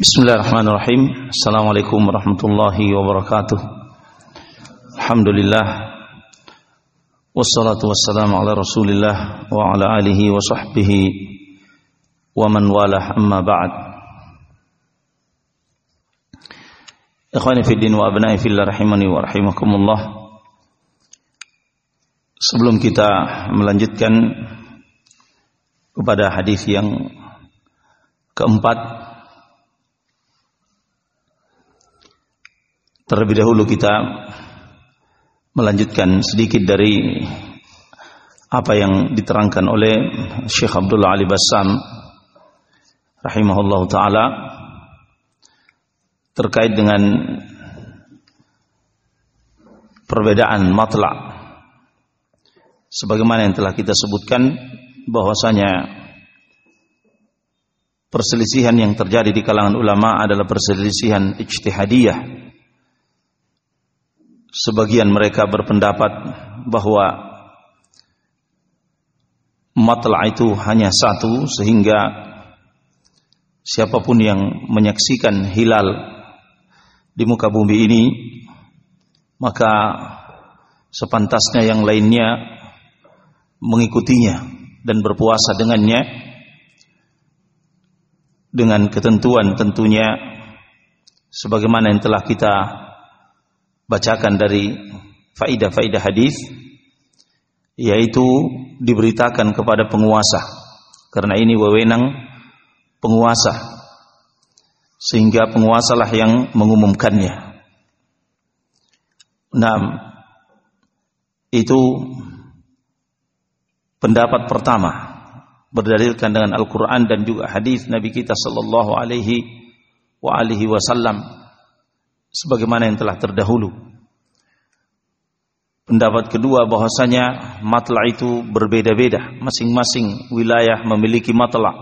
Bismillahirrahmanirrahim. Assalamualaikum warahmatullahi wabarakatuh. Alhamdulillah. Wassalatu wassalamu ala Rasulillah wa ala alihi wa sahbihi wa man walah amma ba'd. Ikhwani din wa abna'i fillah rahimani wa rahimakumullah. Sebelum kita melanjutkan kepada hadis yang keempat Terlebih dahulu kita melanjutkan sedikit dari apa yang diterangkan oleh Syekh Abdullah Ali Bassam rahimahullah taala terkait dengan perbedaan matla sebagaimana yang telah kita sebutkan bahwasanya perselisihan yang terjadi di kalangan ulama adalah perselisihan ijtihadiyah sebagian mereka berpendapat bahwa matla itu hanya satu sehingga siapa pun yang menyaksikan hilal di muka bumi ini maka sepantasnya yang lainnya mengikutinya dan berpuasa dengannya dengan ketentuan tentunya sebagaimana yang telah kita bacakan dari faidah-faidah hadis yaitu diberitakan kepada penguasa karena ini wewenang penguasa sehingga penguasalah yang mengumumkannya. Nah, itu pendapat pertama berdalilkan dengan Al-Qur'an dan juga hadis Nabi kita sallallahu alaihi wa alihi wasallam sebagaimana yang telah terdahulu. Pendapat kedua bahwasanya matla itu berbeda-beda, masing-masing wilayah memiliki matla.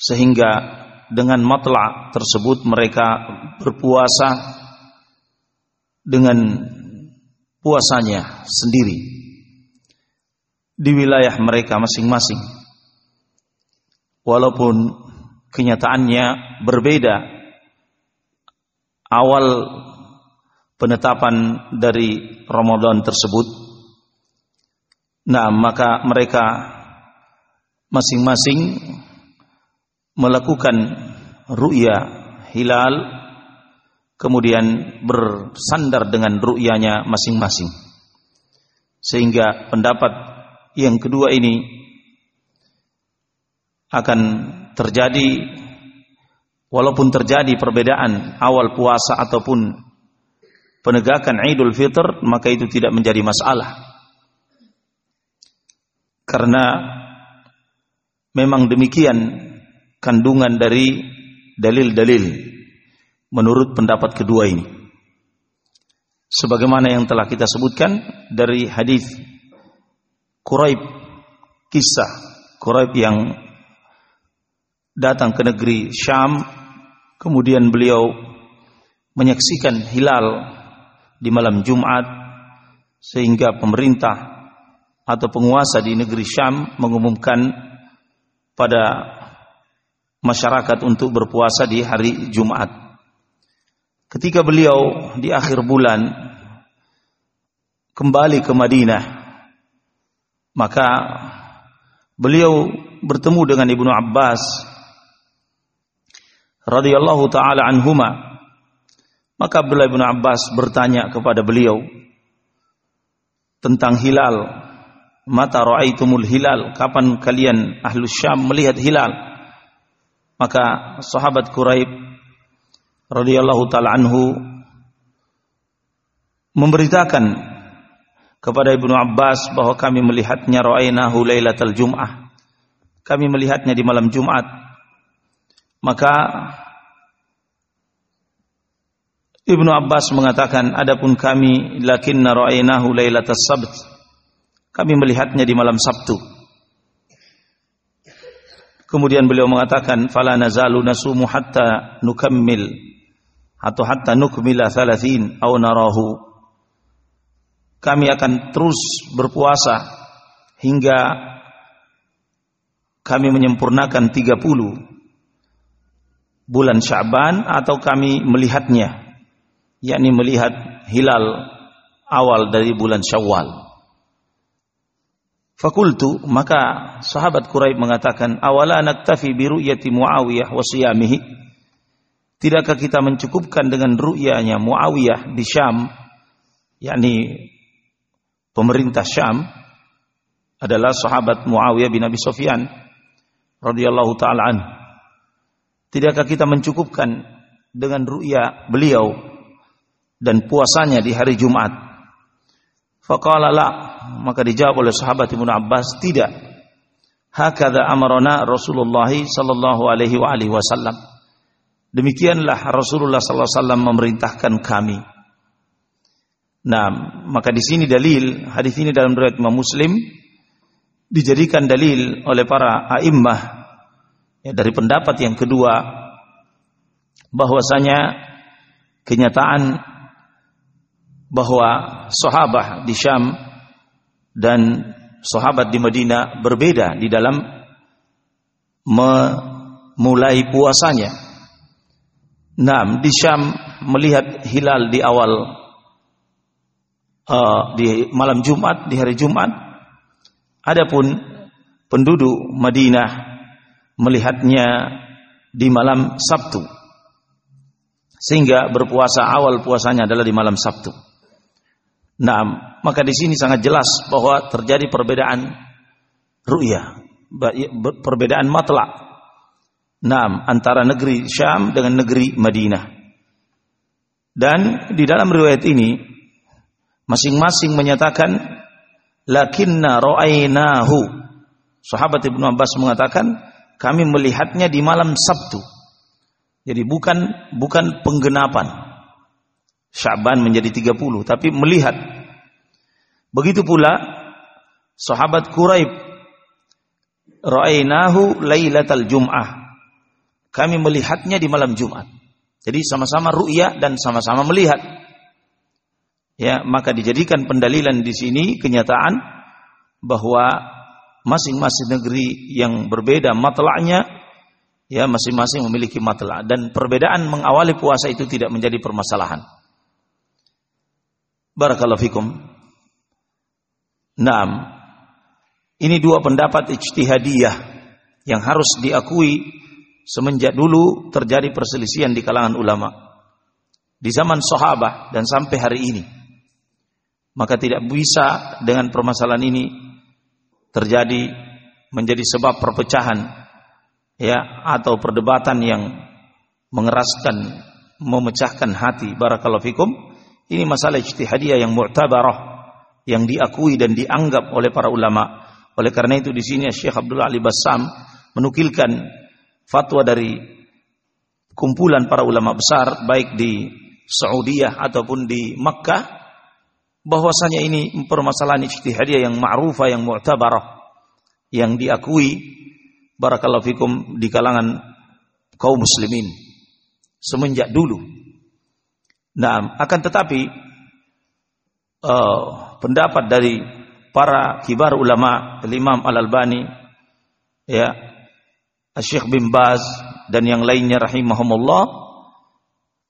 Sehingga dengan matla tersebut mereka berpuasa dengan puasanya sendiri di wilayah mereka masing-masing. Walaupun kenyataannya berbeda awal penetapan dari Ramadan tersebut. Nah, maka mereka masing-masing melakukan ru'ya hilal kemudian bersandar dengan ru'yanya masing-masing. Sehingga pendapat yang kedua ini akan terjadi walaupun terjadi perbedaan awal puasa ataupun penegakan Idul Fitr, maka itu tidak menjadi masalah. Karena memang demikian kandungan dari dalil-dalil menurut pendapat kedua ini. Sebagaimana yang telah kita sebutkan dari hadis Quraib kisah Quraib yang datang ke negeri Syam Kemudian beliau menyaksikan hilal di malam Jumat sehingga pemerintah atau penguasa di negeri Syam mengumumkan pada masyarakat untuk berpuasa di hari Jumat. Ketika beliau di akhir bulan kembali ke Madinah, maka beliau bertemu dengan Ibnu Abbas radhiyallahu taala anhuma. Maka Abdullah bin Abbas bertanya kepada beliau tentang hilal. Mata ra'aitumul hilal? Kapan kalian ahlu syam melihat hilal? Maka sahabat Quraib radhiyallahu taala anhu memberitakan kepada Ibnu Abbas bahwa kami melihatnya ra'ainahu lailatal jum'ah. Kami melihatnya di malam Jumat maka Ibnu Abbas mengatakan, adapun kami lakinna ra'aynahu lailatas sabt. Kami melihatnya di malam Sabtu. Kemudian beliau mengatakan, fala nazalu nasumu hatta nukammil atau hatta nukmila thalathin au narahu. Kami akan terus berpuasa hingga kami menyempurnakan 30 bulan Sya'ban atau kami melihatnya yakni melihat hilal awal dari bulan Syawal Fakultu maka sahabat Quraib mengatakan awala naktafi bi ru'yati Muawiyah wa siyamihi Tidakkah kita mencukupkan dengan ru'yanya Muawiyah di Syam yakni pemerintah Syam adalah sahabat Muawiyah bin Abi Sufyan radhiyallahu taala an. Tidakkah kita mencukupkan dengan ru'ya beliau dan puasanya di hari Jumat? Faqala la maka dijawab oleh sahabat Ibnu Abbas, tidak. Hakadha amarona Rasulullah sallallahu alaihi wa alihi wasallam. Demikianlah Rasulullah sallallahu alaihi wasallam memerintahkan kami. Nah, maka di sini dalil hadis ini dalam riwayat Imam Muslim dijadikan dalil oleh para a'immah ya, dari pendapat yang kedua bahwasanya kenyataan bahwa sahabat di Syam dan sahabat di Madinah berbeda di dalam memulai puasanya. Nah, di Syam melihat hilal di awal uh, di malam Jumat, di hari Jumat. Adapun penduduk Madinah melihatnya di malam Sabtu. Sehingga berpuasa awal puasanya adalah di malam Sabtu. Nah, maka di sini sangat jelas bahwa terjadi perbedaan ru'yah, perbedaan matla. Nah, antara negeri Syam dengan negeri Madinah. Dan di dalam riwayat ini masing-masing menyatakan lakinna ra'ainahu. Sahabat Ibnu Abbas mengatakan kami melihatnya di malam Sabtu. Jadi bukan bukan penggenapan. Syaban menjadi 30 tapi melihat begitu pula sahabat Quraib ra'ainahu lailatal jum'ah kami melihatnya di malam Jumat jadi sama-sama ru'ya dan sama-sama melihat ya maka dijadikan pendalilan di sini kenyataan bahwa masing-masing negeri yang berbeda matlaknya ya masing-masing memiliki matlak dan perbedaan mengawali puasa itu tidak menjadi permasalahan Barakallahu fikum. Naam. Ini dua pendapat ijtihadiyah yang harus diakui semenjak dulu terjadi perselisihan di kalangan ulama. Di zaman sahabat dan sampai hari ini. Maka tidak bisa dengan permasalahan ini terjadi menjadi sebab perpecahan ya atau perdebatan yang mengeraskan memecahkan hati barakallahu fikum ini masalah ijtihadiyah yang mu'tabarah yang diakui dan dianggap oleh para ulama. Oleh karena itu di sini Syekh Abdullah Ali Bassam menukilkan fatwa dari kumpulan para ulama besar baik di Saudiyah ataupun di Makkah bahwasanya ini permasalahan ijtihadiyah yang ma'rufah yang mu'tabarah yang diakui barakallahu fikum di kalangan kaum muslimin semenjak dulu. Nah, akan tetapi uh, pendapat dari para kibar ulama, Imam Al Albani, ya, Syekh bin Baz dan yang lainnya rahimahumullah,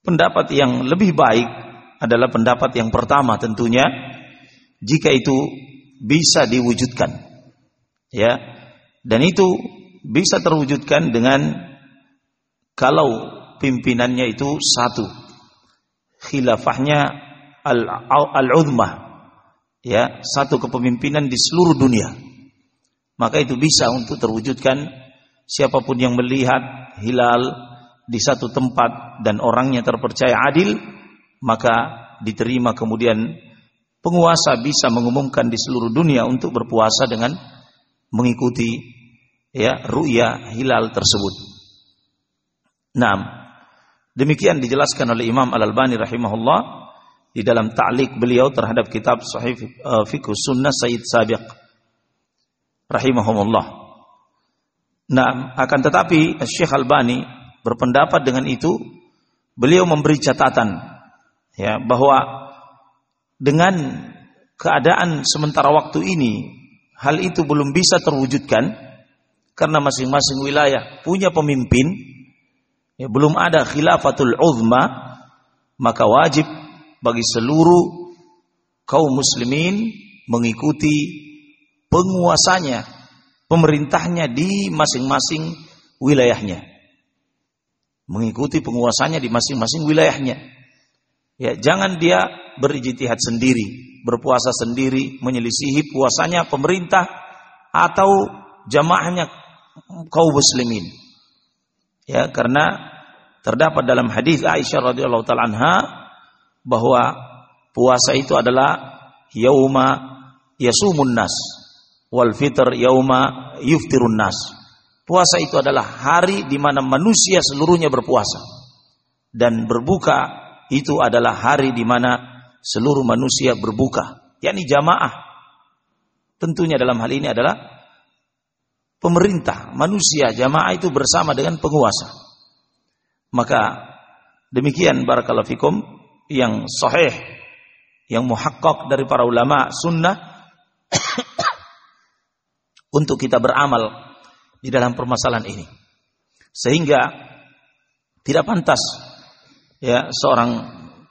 pendapat yang lebih baik adalah pendapat yang pertama tentunya jika itu bisa diwujudkan, ya, dan itu bisa terwujudkan dengan kalau pimpinannya itu satu. Khilafahnya al-uzmah. Ya satu kepemimpinan di seluruh dunia. Maka itu bisa untuk terwujudkan siapa pun yang melihat hilal di satu tempat dan orangnya terpercaya adil maka diterima kemudian penguasa bisa mengumumkan di seluruh dunia untuk berpuasa dengan mengikuti ya ru'ya hilal tersebut. Nah, Demikian dijelaskan oleh Imam Al-Albani rahimahullah di dalam ta'liq beliau terhadap kitab Sahih uh, Fiqh Sunnah Sayyid Sabiq rahimahumullah. Nah, akan tetapi Syekh Albani berpendapat dengan itu beliau memberi catatan ya bahwa dengan keadaan sementara waktu ini hal itu belum bisa terwujudkan karena masing-masing wilayah punya pemimpin ya, belum ada khilafatul uzma maka wajib bagi seluruh kaum muslimin mengikuti penguasanya pemerintahnya di masing-masing wilayahnya. Mengikuti penguasanya di masing-masing wilayahnya ya jangan dia berijtihad sendiri berpuasa sendiri menyelisihi puasanya pemerintah atau jamaahnya kaum muslimin. Ya, karena terdapat dalam hadis Aisyah radhiyallahu taala anha bahwa puasa itu adalah yauma yasumun nas wal fitr yauma yuftirun nas. Puasa itu adalah hari di mana manusia seluruhnya berpuasa dan berbuka itu adalah hari di mana seluruh manusia berbuka, yakni jamaah. Tentunya dalam hal ini adalah pemerintah, manusia, jamaah itu bersama dengan penguasa. Maka demikian barakallahu fikum yang sahih, yang muhakkak dari para ulama sunnah untuk kita beramal di dalam permasalahan ini. Sehingga tidak pantas ya seorang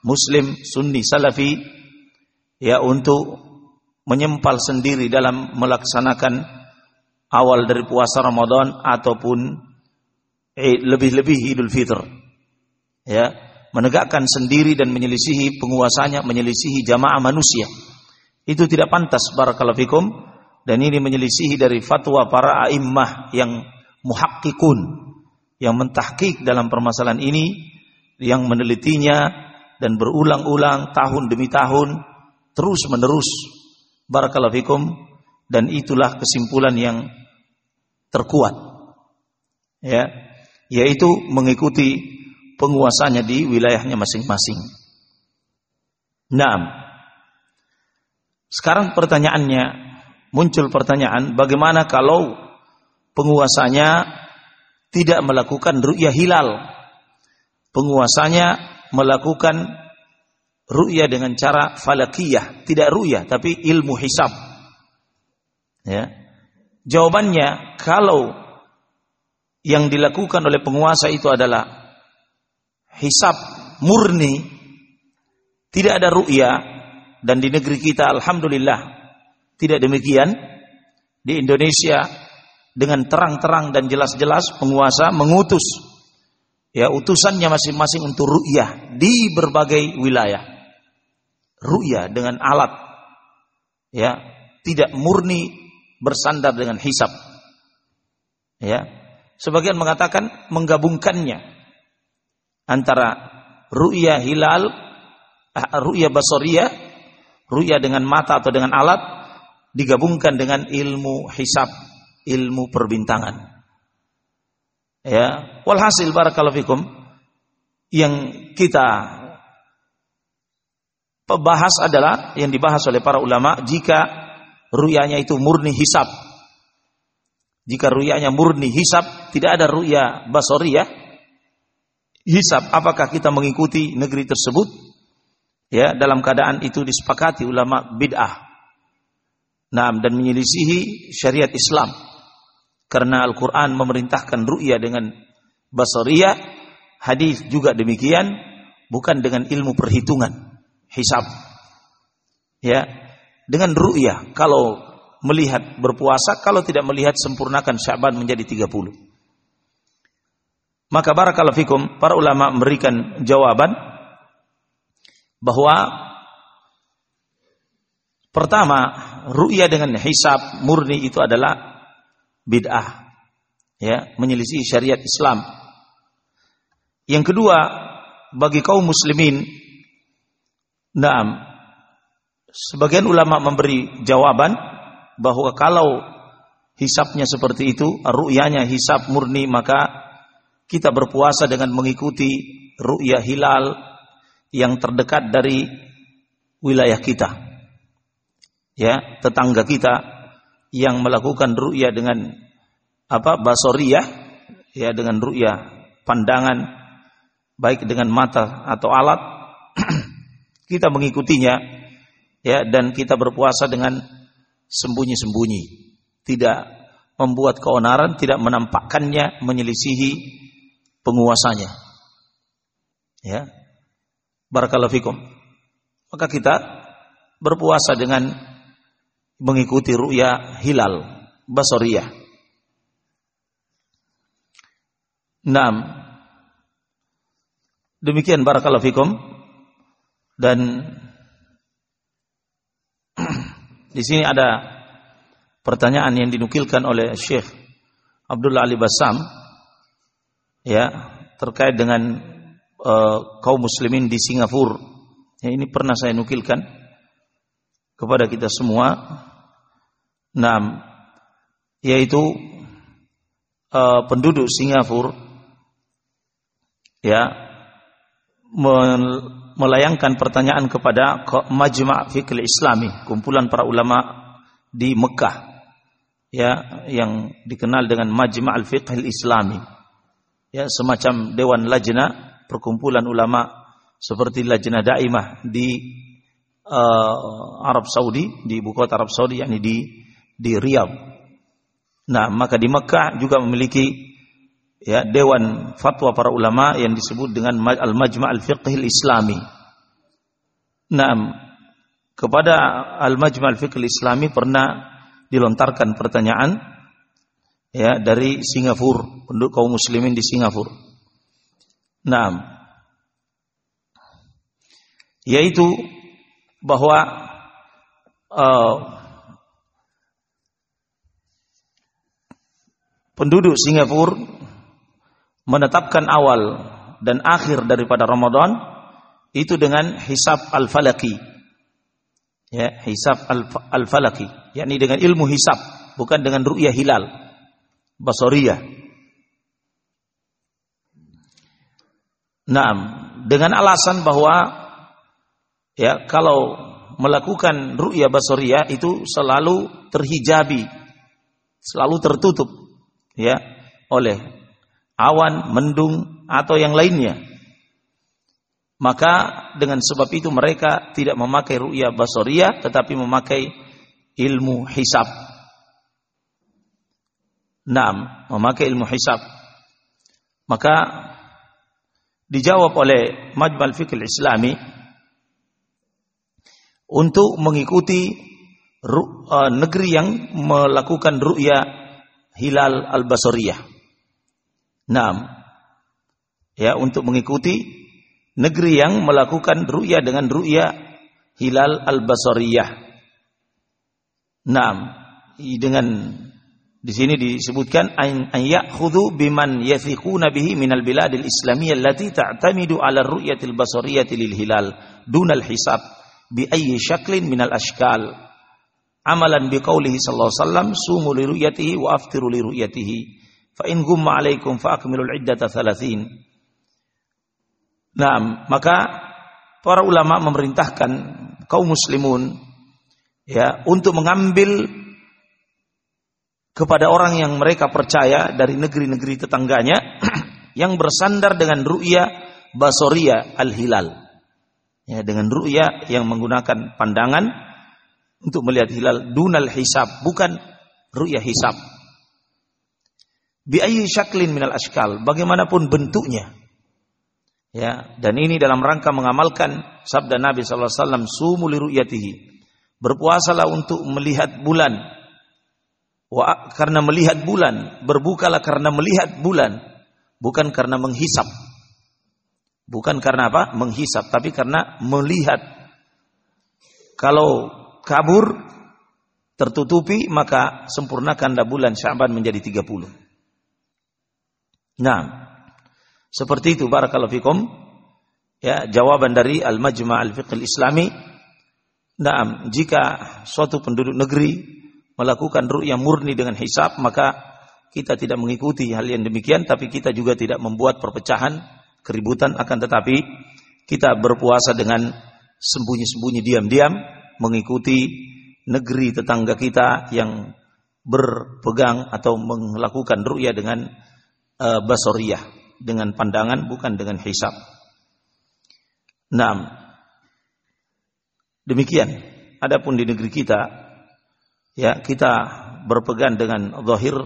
muslim sunni salafi ya untuk menyempal sendiri dalam melaksanakan awal dari puasa Ramadan ataupun lebih-lebih Idul Fitr. Ya, menegakkan sendiri dan menyelisihi penguasanya, menyelisihi jamaah manusia. Itu tidak pantas fikum dan ini menyelisihi dari fatwa para a'immah yang muhakkikun yang mentahkik dalam permasalahan ini yang menelitinya dan berulang-ulang tahun demi tahun terus menerus barakallahu fikum dan itulah kesimpulan yang terkuat ya yaitu mengikuti penguasanya di wilayahnya masing-masing. Nah, sekarang pertanyaannya muncul pertanyaan bagaimana kalau penguasanya tidak melakukan ru'yah hilal? Penguasanya melakukan ru'yah dengan cara falakiyah, tidak ru'yah tapi ilmu hisab. Ya. Jawabannya kalau yang dilakukan oleh penguasa itu adalah hisap murni, tidak ada ru'ya dan di negeri kita alhamdulillah tidak demikian. Di Indonesia dengan terang-terang dan jelas-jelas penguasa mengutus ya utusannya masing-masing untuk ru'yah di berbagai wilayah. Ru'yah dengan alat ya, tidak murni bersandar dengan hisap. Ya. Sebagian mengatakan menggabungkannya antara ru'ya hilal, ah, ru'ya basoriyah, ru'ya dengan mata atau dengan alat digabungkan dengan ilmu hisap, ilmu perbintangan. Ya, walhasil barakallahu fikum yang kita bahas adalah yang dibahas oleh para ulama jika ruyanya itu murni hisap. Jika ruyanya murni hisap, tidak ada ruya basoriyah, hisap, apakah kita mengikuti negeri tersebut? Ya, dalam keadaan itu disepakati ulama bid'ah. Nah, dan menyelisihi syariat Islam. Karena Al-Quran memerintahkan ru'ya dengan basoriyah, hadis juga demikian, bukan dengan ilmu perhitungan, hisap. Ya, dengan ru'yah. Kalau melihat berpuasa, kalau tidak melihat sempurnakan Syaban menjadi 30. Maka barakallahu fikum, para ulama memberikan jawaban bahwa pertama, ru'yah dengan hisab murni itu adalah bid'ah. Ya, menyelisih syariat Islam. Yang kedua, bagi kaum muslimin, naam, Sebagian ulama memberi jawaban bahwa kalau hisapnya seperti itu, ru'yanya hisap murni, maka kita berpuasa dengan mengikuti ru'yah hilal yang terdekat dari wilayah kita. Ya, tetangga kita yang melakukan ru'yah dengan apa? basoriyah ya dengan ru'yah pandangan baik dengan mata atau alat kita mengikutinya ya dan kita berpuasa dengan sembunyi-sembunyi tidak membuat keonaran tidak menampakkannya menyelisihi penguasanya Ya. Barakallahu fikum. Maka kita berpuasa dengan mengikuti ru'ya hilal basariyah. Naam. Demikian barakallahu fikum dan di sini ada pertanyaan yang dinukilkan oleh Syekh Abdullah Ali Basam ya terkait dengan uh, kaum muslimin di Singapura. Ya, ini pernah saya nukilkan kepada kita semua. Nah, yaitu uh, penduduk Singapura ya melayangkan pertanyaan kepada Majma' Fikih Islami, kumpulan para ulama di Mekah ya yang dikenal dengan Majma' Al-Fiqh Islami. Ya, semacam dewan lajna perkumpulan ulama seperti lajna daimah di uh, Arab Saudi, di ibu kota Arab Saudi yakni di di Riyadh. Nah, maka di Mekah juga memiliki ya dewan fatwa para ulama yang disebut dengan Al-Majma' Al-Fiqh Islami. Nah, kepada Al-Majma' Al-Fiqh Islami pernah dilontarkan pertanyaan ya dari Singapura, penduduk kaum muslimin di Singapura. Nah, yaitu bahwa uh, penduduk Singapura menetapkan awal dan akhir daripada Ramadan itu dengan hisab al-falaki. Ya, hisab al-falaki, yakni dengan ilmu hisab, bukan dengan ru'yah hilal. Basariyah. Naam, dengan alasan bahwa ya kalau melakukan ru'yah basariyah itu selalu terhijabi, selalu tertutup ya oleh awan, mendung atau yang lainnya. Maka dengan sebab itu mereka tidak memakai ru'ya basoria tetapi memakai ilmu hisab. Naam, memakai ilmu hisab. Maka dijawab oleh Majmal Fikir Islami untuk mengikuti uh, negeri yang melakukan ru'ya hilal al-basoriyah. Naam. Ya, untuk mengikuti negeri yang melakukan ru'ya dengan ru'ya hilal al-basariyah. Naam. Dengan di sini disebutkan an ya'khudhu biman yathiquna bihi minal biladil islamiyyah allati ta'tamidu 'ala ar-ru'yatil basariyyati lil hilal dunal hisab bi ayyi syaklin minal ashkal amalan bi qaulihi sallallahu alaihi wasallam sumu li ru'yatihi wa aftiru li ru'yatihi Fa in gumma alaikum fa akmilul iddata thalathin. Nah, maka para ulama memerintahkan kaum muslimun ya untuk mengambil kepada orang yang mereka percaya dari negeri-negeri tetangganya yang bersandar dengan ru'ya basoria al-hilal. Ya, dengan ru'ya yang menggunakan pandangan untuk melihat hilal dunal hisab, bukan ru'ya hisab bi ayyi syaklin minal ashkal, bagaimanapun bentuknya. Ya, dan ini dalam rangka mengamalkan sabda Nabi sallallahu alaihi wasallam sumu li ru'yatihi. Berpuasalah untuk melihat bulan. Wa karena melihat bulan, berbukalah karena melihat bulan, bukan karena menghisap. Bukan karena apa? Menghisap, tapi karena melihat. Kalau kabur tertutupi maka sempurnakanlah bulan Syaban menjadi 30. Nah, seperti itu barakallahu fikum. Ya, jawaban dari Al-Majma' Al-Fiqh Al-Islami. Nah, jika suatu penduduk negeri melakukan ru'yah murni dengan hisab, maka kita tidak mengikuti hal yang demikian, tapi kita juga tidak membuat perpecahan, keributan, akan tetapi kita berpuasa dengan sembunyi-sembunyi diam-diam, mengikuti negeri tetangga kita yang berpegang atau melakukan ru'yah dengan uh, basoriyah dengan pandangan bukan dengan hisab. Nah, demikian. Adapun di negeri kita, ya kita berpegang dengan zahir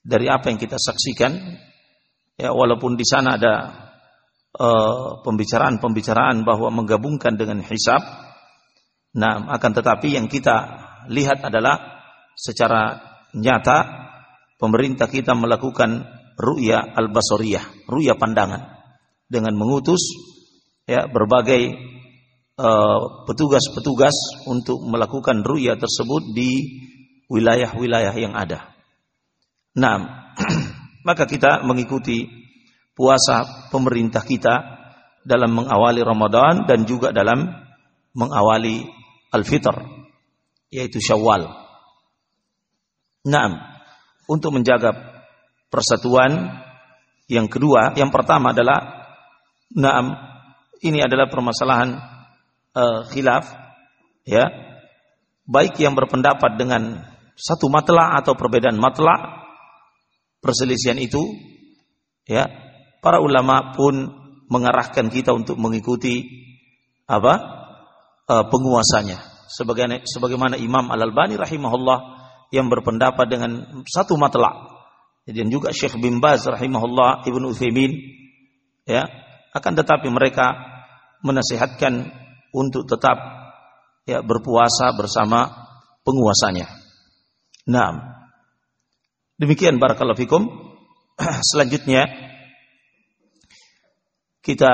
dari apa yang kita saksikan. Ya, walaupun di sana ada pembicaraan-pembicaraan bahwa menggabungkan dengan hisab. Nah, akan tetapi yang kita lihat adalah secara nyata pemerintah kita melakukan ru'ya al-basariyah, ru'ya pandangan dengan mengutus ya berbagai eh, petugas-petugas uh, untuk melakukan ru'ya tersebut di wilayah-wilayah yang ada. Nah, maka kita mengikuti puasa pemerintah kita dalam mengawali Ramadan dan juga dalam mengawali Al-Fitr yaitu Syawal. Nah, untuk menjaga persatuan yang kedua, yang pertama adalah naam ini adalah permasalahan uh, khilaf ya. Baik yang berpendapat dengan satu matla atau perbedaan matla perselisihan itu ya para ulama pun mengarahkan kita untuk mengikuti apa uh, penguasanya sebagaimana sebagaimana Imam Al Albani rahimahullah yang berpendapat dengan satu matla dan juga Syekh bin Baz rahimahullah Ibnu Utsaimin ya akan tetapi mereka menasihatkan untuk tetap ya berpuasa bersama penguasanya. Nah, demikian barakallahu fikum. Selanjutnya kita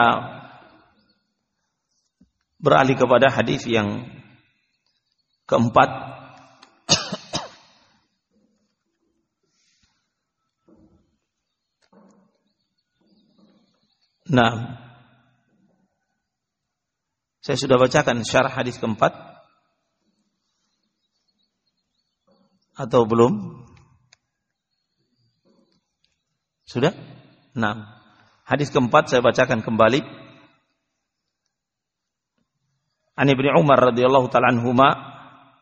beralih kepada hadis yang keempat Nah, saya sudah bacakan syarah hadis keempat atau belum? Sudah? Nah, hadis keempat saya bacakan kembali. An Ibnu Umar radhiyallahu taala anhuma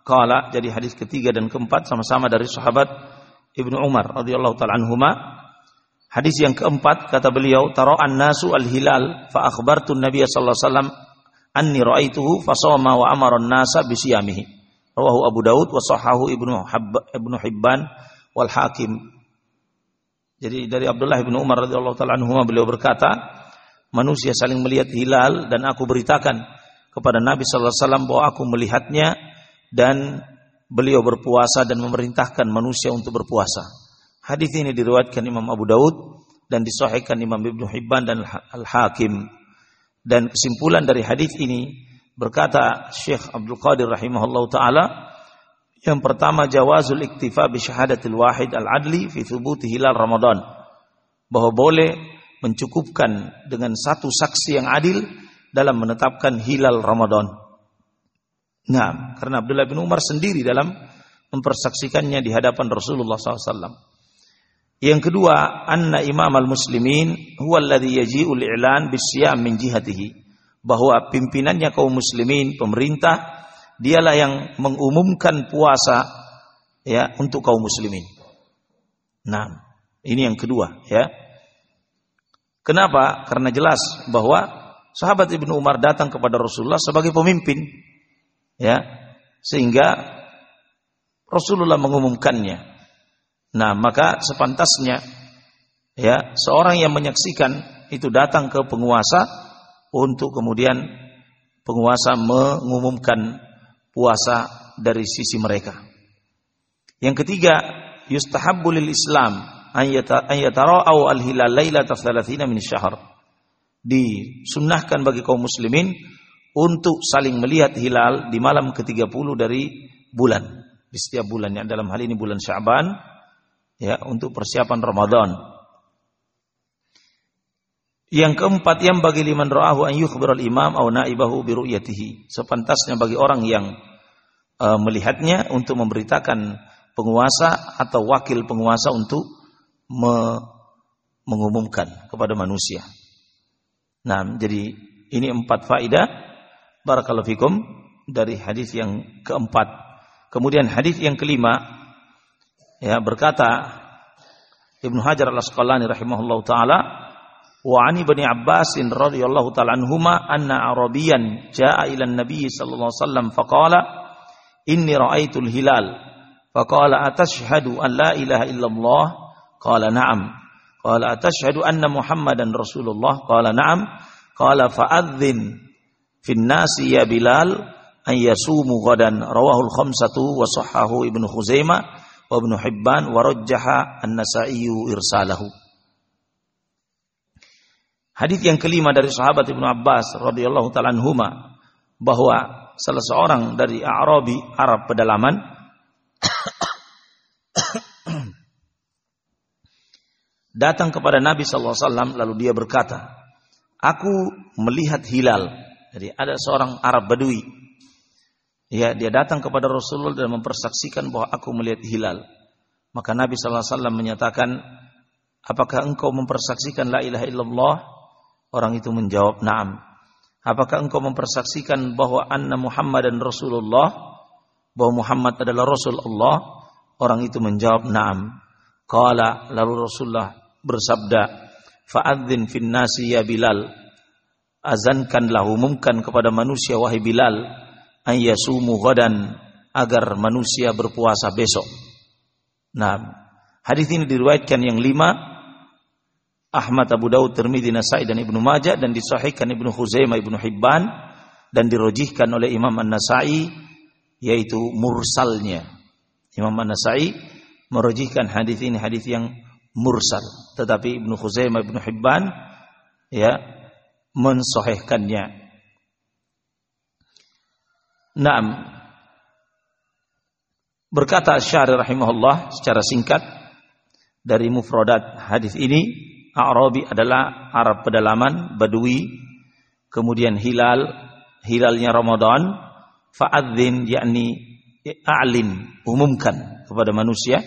qala jadi hadis ketiga dan keempat sama-sama dari sahabat Ibnu Umar radhiyallahu taala anhuma. Hadis yang keempat kata beliau an nasu al-hilal fa akhbartu Nabi sallallahu alaihi wasallam anni ra'aituhu fa shoma wa amara an-nasa bi siyamihi. Rawahu Abu Daud wa sahahu Ibnu Ibnu Hibban wal Hakim jadi dari Abdullah bin Umar radhiyallahu taala anhu beliau berkata, manusia saling melihat hilal dan aku beritakan kepada Nabi sallallahu alaihi wasallam bahwa aku melihatnya dan beliau berpuasa dan memerintahkan manusia untuk berpuasa. Hadis ini diriwayatkan Imam Abu Daud dan disahihkan Imam Ibnu Hibban dan Al-Hakim. Dan kesimpulan dari hadis ini berkata Syekh Abdul Qadir rahimahullah taala yang pertama jawazul iktifa bi syahadatil wahid al-adli fi thubuti hilal Ramadan. Bahwa boleh mencukupkan dengan satu saksi yang adil dalam menetapkan hilal Ramadan. Nah, karena Abdullah bin Umar sendiri dalam mempersaksikannya di hadapan Rasulullah SAW. Yang kedua, anna imam al-muslimin huwa alladhi yaji'ul i'lan bisyam min jihatihi. Bahwa pimpinannya kaum muslimin, pemerintah, dialah yang mengumumkan puasa ya untuk kaum muslimin. Nah, ini yang kedua ya. Kenapa? Karena jelas bahwa sahabat Ibnu Umar datang kepada Rasulullah sebagai pemimpin ya. Sehingga Rasulullah mengumumkannya. Nah, maka sepantasnya ya seorang yang menyaksikan itu datang ke penguasa untuk kemudian penguasa mengumumkan puasa dari sisi mereka. Yang ketiga, yustahabbu lil Islam an yatara'u al-hilal lailata 30 min syahr. Disunnahkan bagi kaum muslimin untuk saling melihat hilal di malam ke-30 dari bulan. Di setiap bulannya dalam hal ini bulan Sya'ban ya untuk persiapan Ramadan. Yang keempat yang bagi liman ra'ahu an yukhbiral imam au naibahu bi ru'yatihi. Sepantasnya bagi orang yang uh, melihatnya untuk memberitakan penguasa atau wakil penguasa untuk me mengumumkan kepada manusia. Nah, jadi ini empat faedah. Barakallahu fikum dari hadis yang keempat. Kemudian hadis yang kelima ya berkata Ibnu Hajar Al-Asqalani rahimahullahu taala Wa ani bani Abbas radhiyallahu ta'ala anhuma anna Arabiyan jaa ila Nabi sallallahu alaihi wasallam faqala inni ra'aitul hilal faqala atashhadu an la ilaha illallah qala na'am Qala atashhadu anna Muhammadan Rasulullah? Qala na'am. Qala fa'adzin fin nasi ya Bilal an yasumu ghadan rawahul khamsatu wa sahahu Ibnu Khuzaimah wa Ibnu Hibban wa rajjaha An-Nasa'i irsalahu. Hadis yang kelima dari sahabat Ibnu Abbas radhiyallahu taala anhuma bahwa salah seorang dari Arabi Arab pedalaman datang kepada Nabi SAW lalu dia berkata, aku melihat hilal. Jadi ada seorang Arab Badui. Ya, dia datang kepada Rasulullah dan mempersaksikan bahwa aku melihat hilal. Maka Nabi SAW menyatakan, apakah engkau mempersaksikan la ilaha illallah? Orang itu menjawab, naam. Apakah engkau mempersaksikan bahwa anna Muhammad dan Rasulullah? Bahwa Muhammad adalah Rasul Allah? Orang itu menjawab, naam. Kala lalu Rasulullah bersabda, "Fa'adzin fin nasi ya Bilal." Azankanlah umumkan kepada manusia wahai Bilal an yasumu ghadan agar manusia berpuasa besok. Nah, hadis ini diriwayatkan yang lima Ahmad Abu Daud Tirmidzi Nasai dan Ibnu Majah dan disahihkan Ibnu Khuzaimah Ibnu Hibban dan dirojihkan oleh Imam An-Nasai yaitu mursalnya. Imam An-Nasai merojihkan hadis ini hadis yang mursal. Tetapi Ibnu Khuzaimah Ibnu Hibban ya mensahihkannya. Naam. Berkata Syari rahimahullah secara singkat dari mufradat hadis ini Arabi adalah Arab pedalaman Badui kemudian hilal hilalnya Ramadan fa'adzin yakni a'lin umumkan kepada manusia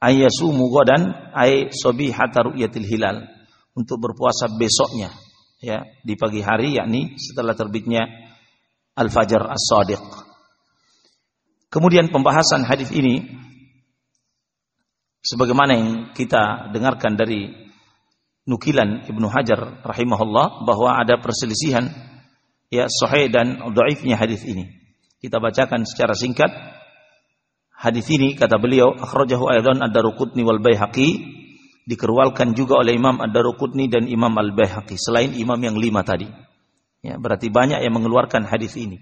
ayasumu godan ay sobihata ru'yatil hilal untuk berpuasa besoknya ya di pagi hari yakni setelah terbitnya al-fajr as-sadiq. Kemudian pembahasan hadis ini sebagaimana yang kita dengarkan dari nukilan Ibnu Hajar rahimahullah bahwa ada perselisihan ya sahih dan dhaifnya hadis ini. Kita bacakan secara singkat Hadis ini kata beliau akhrajahu aidan ad-Daruqutni wal Baihaqi dikerualkan juga oleh Imam ad-Daruqutni dan Imam al-Baihaqi selain imam yang lima tadi. Ya, berarti banyak yang mengeluarkan hadis ini.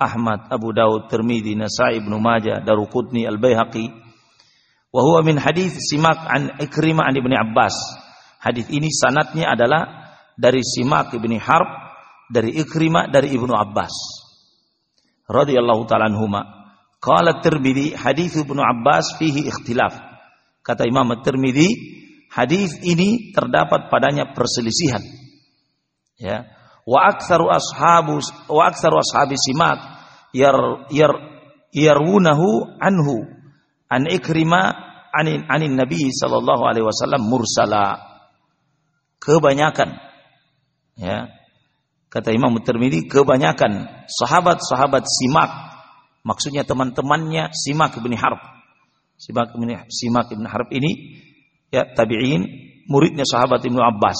Ahmad, Abu Daud, Tirmidzi, Nasai, Ibnu Majah, Daruqutni, Al-Baihaqi. Wa huwa min hadis Simak an Ikrimah an Ibnu Abbas. Hadis ini sanatnya adalah dari Simak Ibnu Harb, dari Ikrimah dari Ibnu Abbas. Radhiyallahu ta'ala anhuma. Qala Tirmidzi hadis Ibnu Abbas fihi ikhtilaf. Kata Imam Tirmidzi, hadis ini terdapat padanya perselisihan. Ya. Wa aktsaru ashabu wa aktsaru ashabi simak yar yar yarwunahu anhu an ikrima anin anin nabi sallallahu alaihi wasallam mursala. Kebanyakan ya. Kata Imam Tirmidzi kebanyakan sahabat-sahabat simak Maksudnya teman-temannya Simak bin Harb. Simak bin, Simak bin Harb ini ya tabi'in, muridnya sahabat Ibnu Abbas.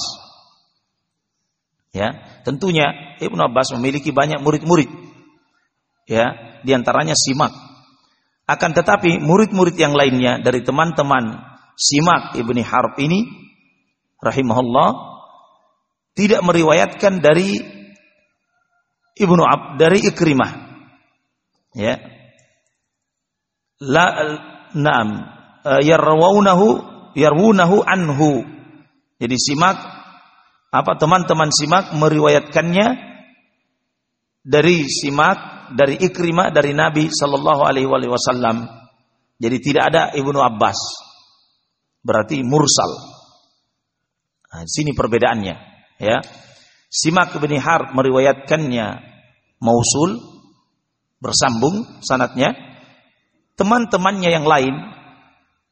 Ya, tentunya Ibnu Abbas memiliki banyak murid-murid. Ya, di antaranya Simak. Akan tetapi murid-murid yang lainnya dari teman-teman Simak ibni Harb ini rahimahullah tidak meriwayatkan dari Ibnu Ab dari Ikrimah ya. La na'am. Eh, yarwunahu yarwunahu anhu. Jadi simak apa teman-teman simak meriwayatkannya dari simak dari ikrimah dari Nabi sallallahu alaihi wasallam jadi tidak ada Ibnu Abbas. Berarti mursal. Nah, sini perbedaannya. Ya. Simak bin Harb meriwayatkannya mausul bersambung sanatnya. Teman-temannya yang lain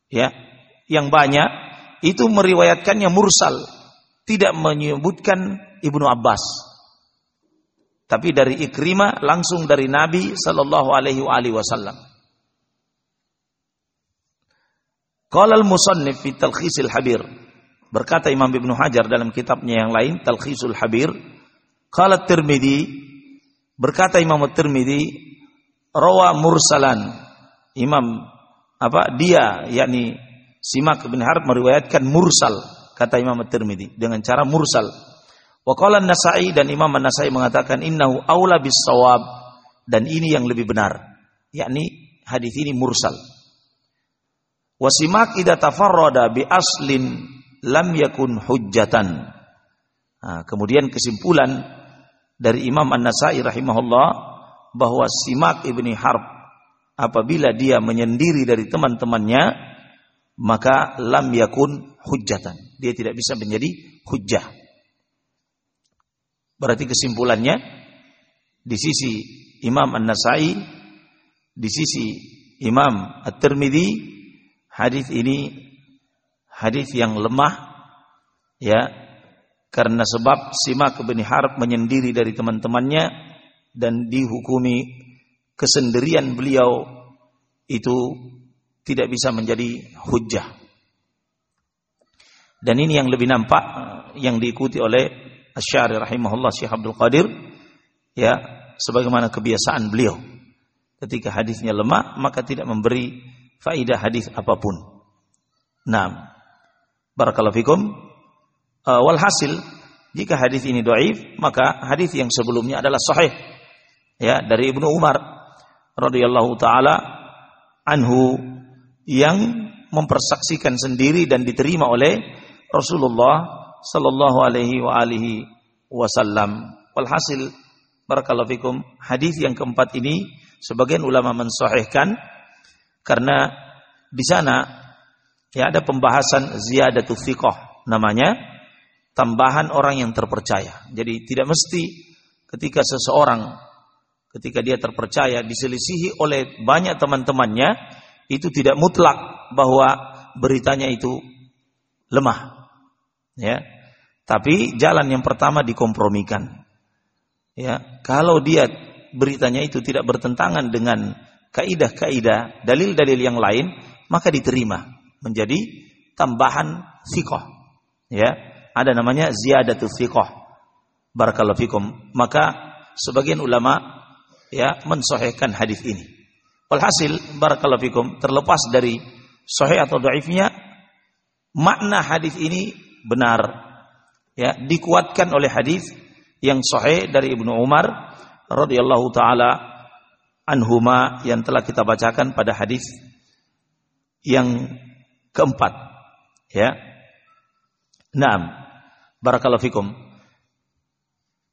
ya yang banyak itu meriwayatkannya mursal. Tidak menyebutkan Ibnu Abbas. Tapi dari Ikrimah langsung dari Nabi sallallahu alaihi wasallam. Qala al-musannif fi Talkhisil Habir. Berkata Imam Ibnu Hajar dalam kitabnya yang lain Talkhisul Habir. Qala Tirmidzi berkata Imam Tirmidzi rawa mursalan. Imam apa dia yakni Simak bin Harb meriwayatkan mursal. kata Imam At-Tirmidzi dengan cara mursal. Wa nasai dan Imam An-Nasai mengatakan innahu aula bis sawab dan ini yang lebih benar, yakni hadis ini mursal. Wasimak idza tafarrada bi aslin lam yakun hujjatan. Nah, kemudian kesimpulan dari Imam An-Nasai rahimahullah bahwa Simak ibni Harb apabila dia menyendiri dari teman-temannya maka lam yakun hujjatan. Dia tidak bisa menjadi hujjah. Berarti kesimpulannya di sisi Imam An-Nasai di sisi Imam At-Tirmidzi hadis ini hadis yang lemah ya karena sebab Simak bin Harb menyendiri dari teman-temannya dan dihukumi kesendirian beliau itu tidak bisa menjadi hujah. Dan ini yang lebih nampak yang diikuti oleh Asy'ari rahimahullah Syekh Abdul Qadir ya sebagaimana kebiasaan beliau. Ketika hadisnya lemah maka tidak memberi faidah hadis apa pun. Nah, barakallahu fikum Uh, walhasil jika hadis ini doif maka hadis yang sebelumnya adalah sahih ya dari Ibnu Umar radhiyallahu taala anhu yang mempersaksikan sendiri dan diterima oleh Rasulullah sallallahu alaihi wa alihi wasallam. Walhasil barakallahu fikum hadis yang keempat ini sebagian ulama mensahihkan karena di sana ya ada pembahasan ziyadatu thiqah namanya tambahan orang yang terpercaya. Jadi tidak mesti ketika seseorang ketika dia terpercaya diselisihi oleh banyak teman-temannya itu tidak mutlak bahwa beritanya itu lemah. Ya. Tapi jalan yang pertama dikompromikan. Ya, kalau dia beritanya itu tidak bertentangan dengan kaidah-kaidah, dalil-dalil yang lain, maka diterima menjadi tambahan sikoh. Ya, ada namanya ziyadatu thiqah. Barakallahu fikum. Maka sebagian ulama ya mensahihkan hadis ini. Walhasil barakallahu fikum terlepas dari sahih atau dhaifnya makna hadis ini benar ya dikuatkan oleh hadis yang sahih dari Ibnu Umar radhiyallahu taala anhuma yang telah kita bacakan pada hadis yang keempat ya. Naam. Barakallahu fikum.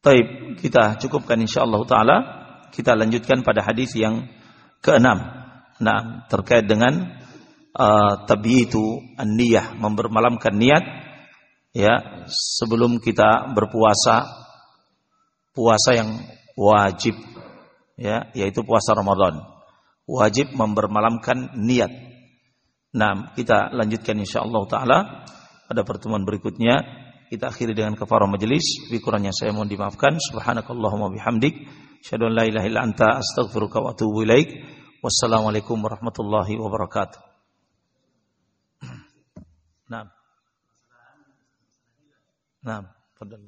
Taib, kita cukupkan insyaallah taala. Kita lanjutkan pada hadis yang keenam. Nah, terkait dengan uh, tabyitu an-niyah, mempermalamkan niat ya sebelum kita berpuasa puasa yang wajib ya yaitu puasa Ramadan. Wajib mempermalamkan niat. Nah, kita lanjutkan insyaallah taala pada pertemuan berikutnya kita akhiri dengan kafarah majelis. Lebih saya mohon dimaafkan. Subhanakallahumma bihamdik. Asyhadu la ilaha illa anta astaghfiruka wa atubu ilaik. Wassalamualaikum warahmatullahi wabarakatuh. Naam. Naam, fadhal.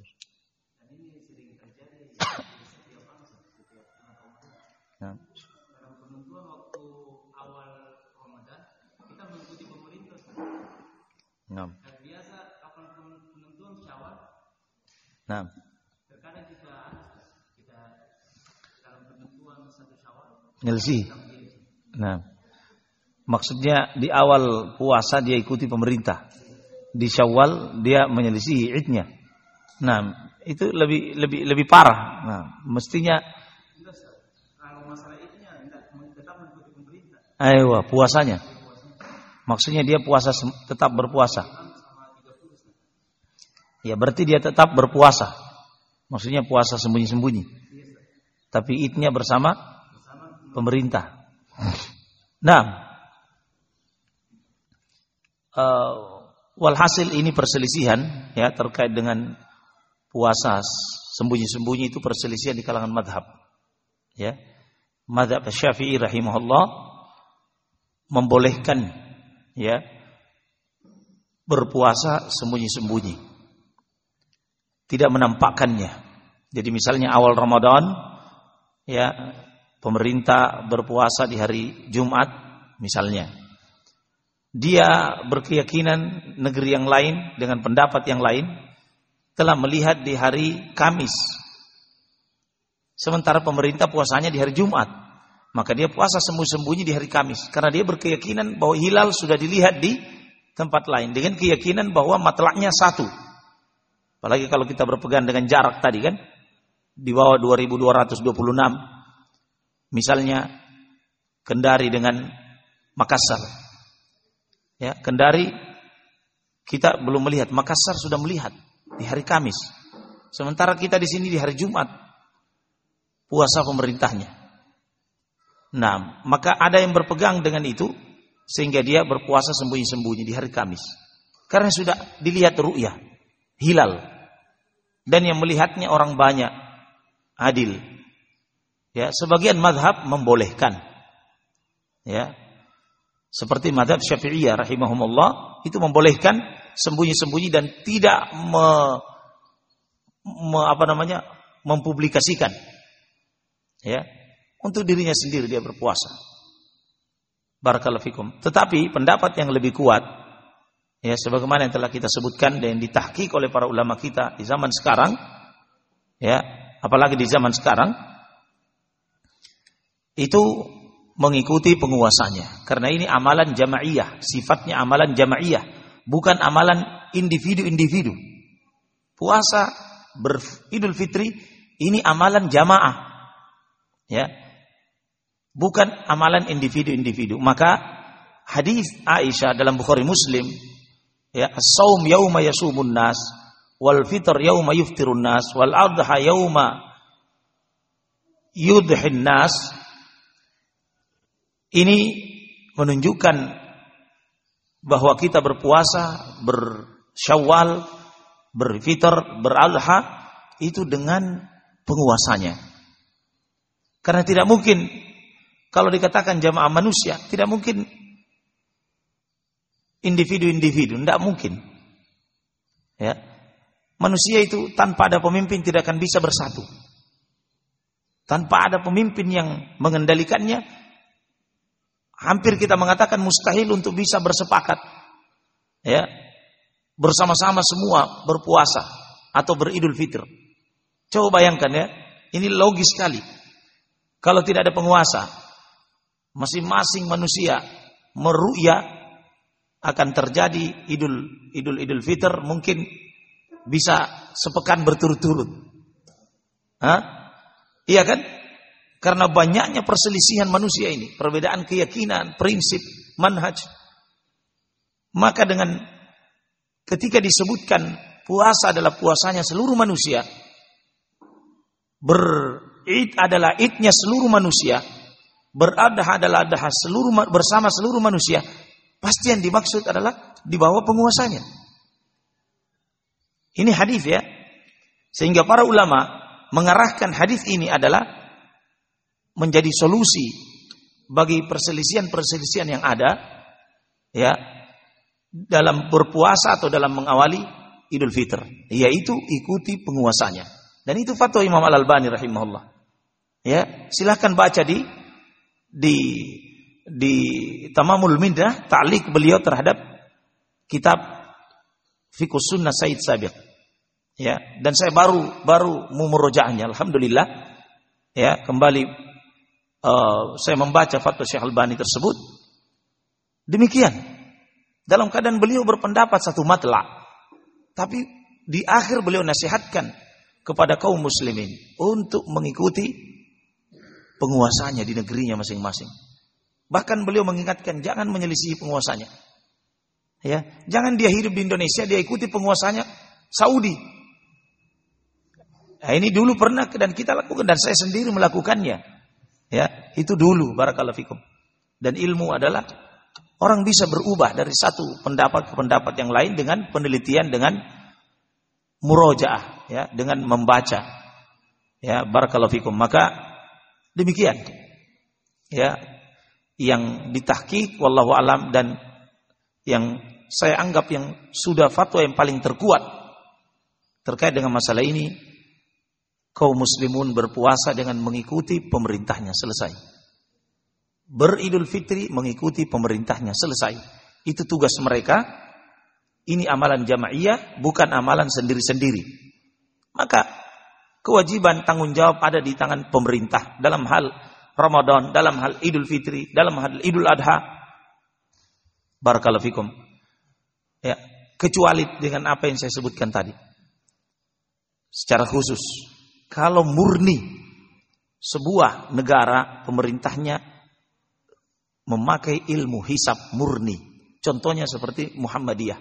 Naam. Naam. Nah. Terkadang kita kita dalam penentuan satu syawal. Nyelisi. Nah. Maksudnya di awal puasa dia ikuti pemerintah. Di Syawal dia menyelisihi idnya. Nah, itu lebih lebih lebih parah. Nah, mestinya. Ayo, puasanya. Maksudnya dia puasa tetap berpuasa. Ya berarti dia tetap berpuasa. Maksudnya puasa sembunyi-sembunyi. Tapi idnya bersama pemerintah. Nah, uh, walhasil ini perselisihan ya terkait dengan puasa sembunyi-sembunyi itu perselisihan di kalangan madhab. Ya, madhab Syafi'i rahimahullah membolehkan ya berpuasa sembunyi-sembunyi tidak menampakkannya. Jadi misalnya awal Ramadan ya pemerintah berpuasa di hari Jumat misalnya. dia berkeyakinan negeri yang lain dengan pendapat yang lain telah melihat di hari Kamis. Sementara pemerintah puasanya di hari Jumat. Maka dia puasa sembunyi-sembunyi di hari Kamis. Karena dia berkeyakinan bahwa hilal sudah dilihat di tempat lain. Dengan keyakinan bahwa matlaknya satu. Apalagi kalau kita berpegang dengan jarak tadi kan. Di bawah 2226. Misalnya Kendari dengan Makassar Ya, Kendari kita belum melihat, Makassar sudah melihat di hari Kamis. Sementara kita di sini di hari Jumat puasa pemerintahnya. Nah, maka ada yang berpegang dengan itu sehingga dia berpuasa sembunyi-sembunyi di hari Kamis. Karena sudah dilihat ru'yah, hilal. Dan yang melihatnya orang banyak, adil. Ya, sebagian madhab membolehkan. Ya, seperti madhab syafi'iyah rahimahumullah itu membolehkan sembunyi-sembunyi dan tidak me, me, apa namanya mempublikasikan ya untuk dirinya sendiri dia berpuasa barakallahu fikum tetapi pendapat yang lebih kuat ya sebagaimana yang telah kita sebutkan dan ditahkik oleh para ulama kita di zaman sekarang ya apalagi di zaman sekarang itu mengikuti penguasanya. Karena ini amalan jamaiyah, sifatnya amalan jamaiyah, bukan amalan individu-individu. Puasa beridul fitri ini amalan jamaah. Ya. Bukan amalan individu-individu. Maka hadis Aisyah dalam Bukhari Muslim ya, as-saum yauma yasumun nas wal fitr yauma yuftirun nas wal adha yauma yudhin nas ini menunjukkan bahwa kita berpuasa, bersyawal, berfitr, beralha itu dengan penguasanya. Karena tidak mungkin kalau dikatakan jamaah manusia, tidak mungkin individu-individu, tidak mungkin. Ya. Manusia itu tanpa ada pemimpin tidak akan bisa bersatu. Tanpa ada pemimpin yang mengendalikannya, hampir kita mengatakan mustahil untuk bisa bersepakat ya bersama-sama semua berpuasa atau beridul fitr. Coba bayangkan ya, ini logis sekali. Kalau tidak ada penguasa, masing-masing manusia meruya akan terjadi idul idul idul fitr mungkin bisa sepekan berturut-turut. Hah? Iya kan? Karena banyaknya perselisihan manusia ini, perbedaan keyakinan, prinsip, manhaj. Maka dengan ketika disebutkan puasa adalah puasanya seluruh manusia, berid adalah idnya seluruh manusia, beradah adalah adah seluruh bersama seluruh manusia, pasti yang dimaksud adalah di bawah penguasanya. Ini hadis ya. Sehingga para ulama mengarahkan hadis ini adalah menjadi solusi bagi perselisihan-perselisihan yang ada ya dalam berpuasa atau dalam mengawali Idul Fitr yaitu ikuti penguasanya dan itu fatwa Imam Al Albani rahimahullah ya silahkan baca di di di Tamamul Mindah ta'liq beliau terhadap kitab Fikus Sunnah Said Sabiq. Ya dan saya baru baru memurojaahnya alhamdulillah. Ya kembali uh, saya membaca fatwa Syekh Albani tersebut. Demikian. Dalam keadaan beliau berpendapat satu matla tapi di akhir beliau nasihatkan kepada kaum muslimin untuk mengikuti penguasanya di negerinya masing-masing bahkan beliau mengingatkan jangan menyelisihi penguasanya ya jangan dia hidup di Indonesia dia ikuti penguasanya Saudi nah, ini dulu pernah dan kita lakukan dan saya sendiri melakukannya Ya, itu dulu barakallahu fikum. Dan ilmu adalah orang bisa berubah dari satu pendapat ke pendapat yang lain dengan penelitian dengan murojaah ya, dengan membaca. Ya, barakallahu fikum. Maka demikian. Ya, yang ditahqiq wallahu alam dan yang saya anggap yang sudah fatwa yang paling terkuat terkait dengan masalah ini kaum muslimun berpuasa dengan mengikuti pemerintahnya selesai. Beridul fitri mengikuti pemerintahnya selesai. Itu tugas mereka. Ini amalan jamaiyah, bukan amalan sendiri-sendiri. Maka kewajiban tanggung jawab ada di tangan pemerintah dalam hal Ramadan, dalam hal Idul Fitri, dalam hal Idul Adha. Barakallahu fikum. Ya, kecuali dengan apa yang saya sebutkan tadi. Secara khusus, kalau murni sebuah negara pemerintahnya memakai ilmu hisap murni. Contohnya seperti Muhammadiyah.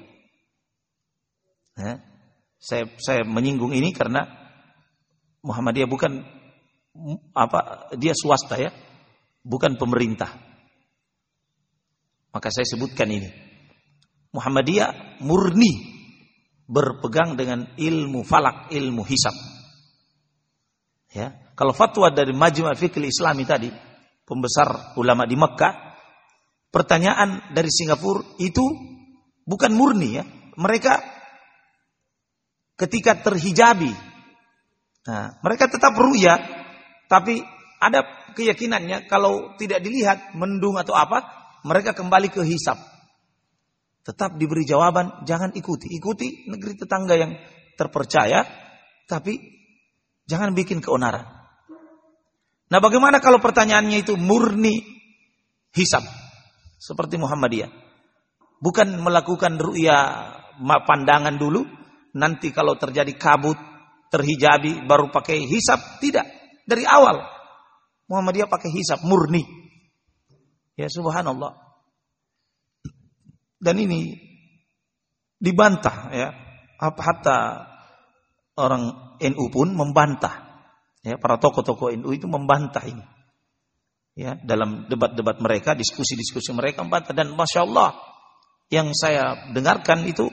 Ya, saya saya menyinggung ini karena Muhammadiyah bukan apa dia swasta ya, bukan pemerintah. Maka saya sebutkan ini. Muhammadiyah murni berpegang dengan ilmu falak, ilmu hisab. Ya, kalau fatwa dari Majma' Fikih Islami tadi, pembesar ulama di Mekah, pertanyaan dari Singapura itu bukan murni ya. Mereka ketika terhijabi, nah, mereka tetap ruya, tapi ada keyakinannya kalau tidak dilihat mendung atau apa, mereka kembali ke hisab. Tetap diberi jawaban, jangan ikuti. Ikuti negeri tetangga yang terpercaya, tapi jangan bikin keonaran. Nah bagaimana kalau pertanyaannya itu murni hisab. Seperti Muhammadiyah. Bukan melakukan ru'ya pandangan dulu. Nanti kalau terjadi kabut, terhijabi, baru pakai hisab. Tidak. Dari awal. Muhammadiyah pakai hisab murni. Ya subhanallah. Dan ini dibantah ya. Hatta orang NU pun membantah. Ya, para tokoh-tokoh NU itu membantah ini. Ya, dalam debat-debat mereka, diskusi-diskusi mereka membantah dan masya Allah yang saya dengarkan itu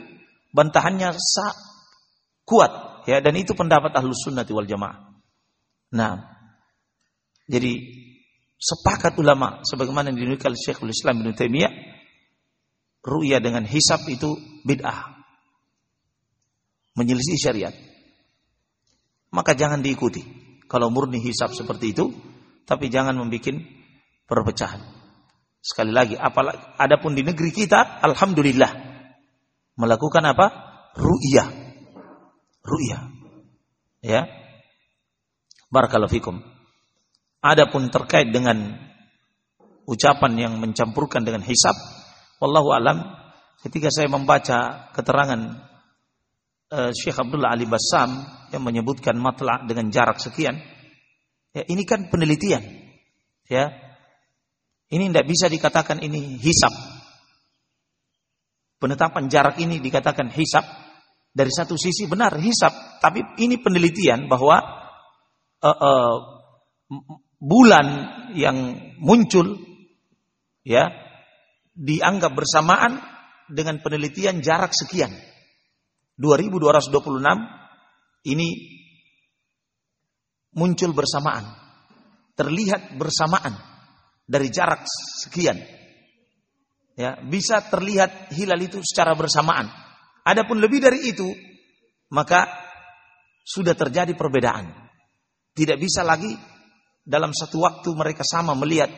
bantahannya sa kuat ya dan itu pendapat ahlus sunnati wal jamaah. Nah, jadi sepakat ulama sebagaimana dinukil Syekhul Islam bin Taimiyah ru'ya dengan hisap itu bid'ah. Menyelisih syariat. Maka jangan diikuti. Kalau murni hisap seperti itu, tapi jangan membuat perpecahan. Sekali lagi, apalagi adapun di negeri kita, alhamdulillah melakukan apa? Ru'ya. Ru'ya. Ya. Barakallahu fikum. Adapun terkait dengan ucapan yang mencampurkan dengan hisap, Wallahu alam ketika saya membaca keterangan uh, Syekh Abdullah Ali Bassam yang menyebutkan matla dengan jarak sekian, ya ini kan penelitian. Ya. Ini tidak bisa dikatakan ini hisap. Penetapan jarak ini dikatakan hisap. Dari satu sisi benar hisap, tapi ini penelitian bahwa uh, uh, bulan yang muncul ya dianggap bersamaan dengan penelitian jarak sekian. 2226 ini muncul bersamaan. Terlihat bersamaan dari jarak sekian. Ya, bisa terlihat hilal itu secara bersamaan. Adapun lebih dari itu, maka sudah terjadi perbedaan. Tidak bisa lagi dalam satu waktu mereka sama melihat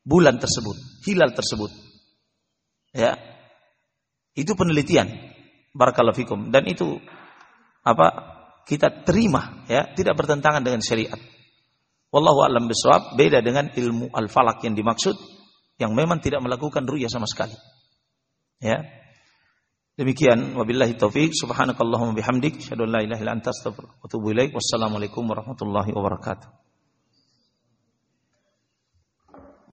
bulan tersebut, hilal tersebut. Ya. Itu penelitian. Barakallahu fikum dan itu apa kita terima ya, tidak bertentangan dengan syariat. Wallahu a'lam bishawab, beda dengan ilmu al-falak yang dimaksud yang memang tidak melakukan ru'yah sama sekali. Ya. Demikian wabillahi taufik subhanakallahumma bihamdik. La ilaha illa anta astaghfiruka wa atubu ilaik. Wassalamualaikum warahmatullahi wabarakatuh.